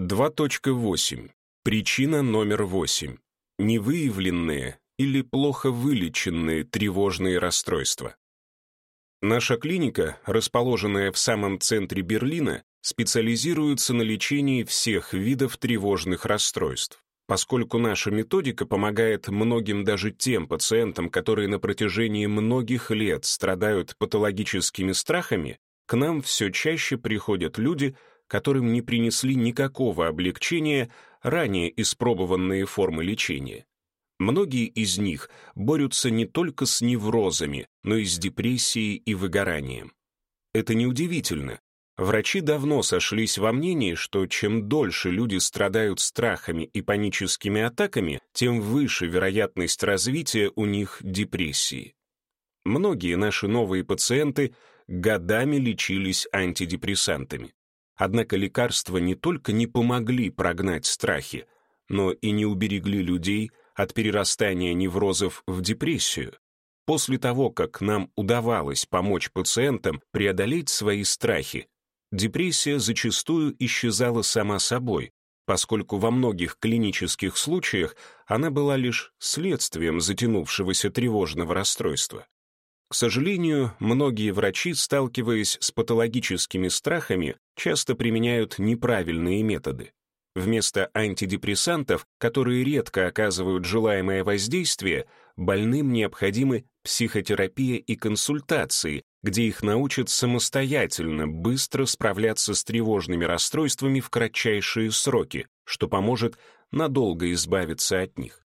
2.8. Причина номер 8. Невыявленные или плохо вылеченные тревожные расстройства. Наша клиника, расположенная в самом центре Берлина, специализируется на лечении всех видов тревожных расстройств. Поскольку наша методика помогает многим даже тем пациентам, которые на протяжении многих лет страдают патологическими страхами, к нам все чаще приходят люди, которым не принесли никакого облегчения ранее испробованные формы лечения. Многие из них борются не только с неврозами, но и с депрессией и выгоранием. Это неудивительно. Врачи давно сошлись во мнении, что чем дольше люди страдают страхами и паническими атаками, тем выше вероятность развития у них депрессии. Многие наши новые пациенты годами лечились антидепрессантами. Однако лекарства не только не помогли прогнать страхи, но и не уберегли людей от перерастания неврозов в депрессию. После того, как нам удавалось помочь пациентам преодолеть свои страхи, депрессия зачастую исчезала сама собой, поскольку во многих клинических случаях она была лишь следствием затянувшегося тревожного расстройства. К сожалению, многие врачи, сталкиваясь с патологическими страхами, часто применяют неправильные методы. Вместо антидепрессантов, которые редко оказывают желаемое воздействие, больным необходимы психотерапия и консультации, где их научат самостоятельно быстро справляться с тревожными расстройствами в кратчайшие сроки, что поможет надолго избавиться от них.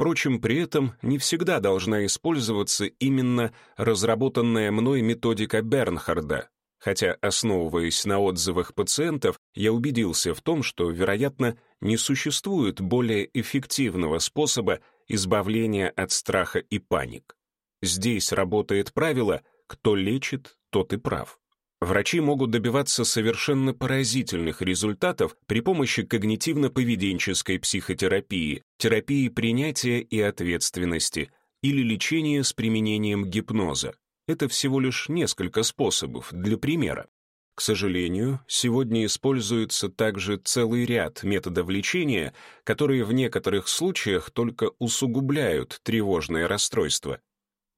Впрочем, при этом не всегда должна использоваться именно разработанная мной методика Бернхарда, хотя, основываясь на отзывах пациентов, я убедился в том, что, вероятно, не существует более эффективного способа избавления от страха и паник. Здесь работает правило «кто лечит, тот и прав». Врачи могут добиваться совершенно поразительных результатов при помощи когнитивно-поведенческой психотерапии, терапии принятия и ответственности или лечения с применением гипноза. Это всего лишь несколько способов для примера. К сожалению, сегодня используется также целый ряд методов лечения, которые в некоторых случаях только усугубляют тревожное расстройство.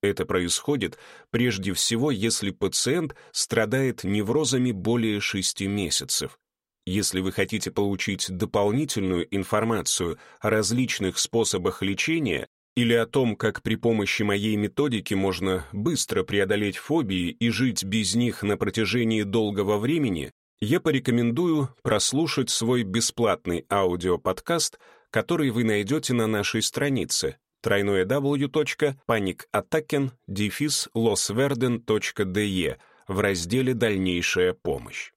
Это происходит прежде всего, если пациент страдает неврозами более 6 месяцев. Если вы хотите получить дополнительную информацию о различных способах лечения или о том, как при помощи моей методики можно быстро преодолеть фобии и жить без них на протяжении долгого времени, я порекомендую прослушать свой бесплатный аудиоподкаст, который вы найдете на нашей странице www.panicattacken-losverden.de в разделе «Дальнейшая помощь».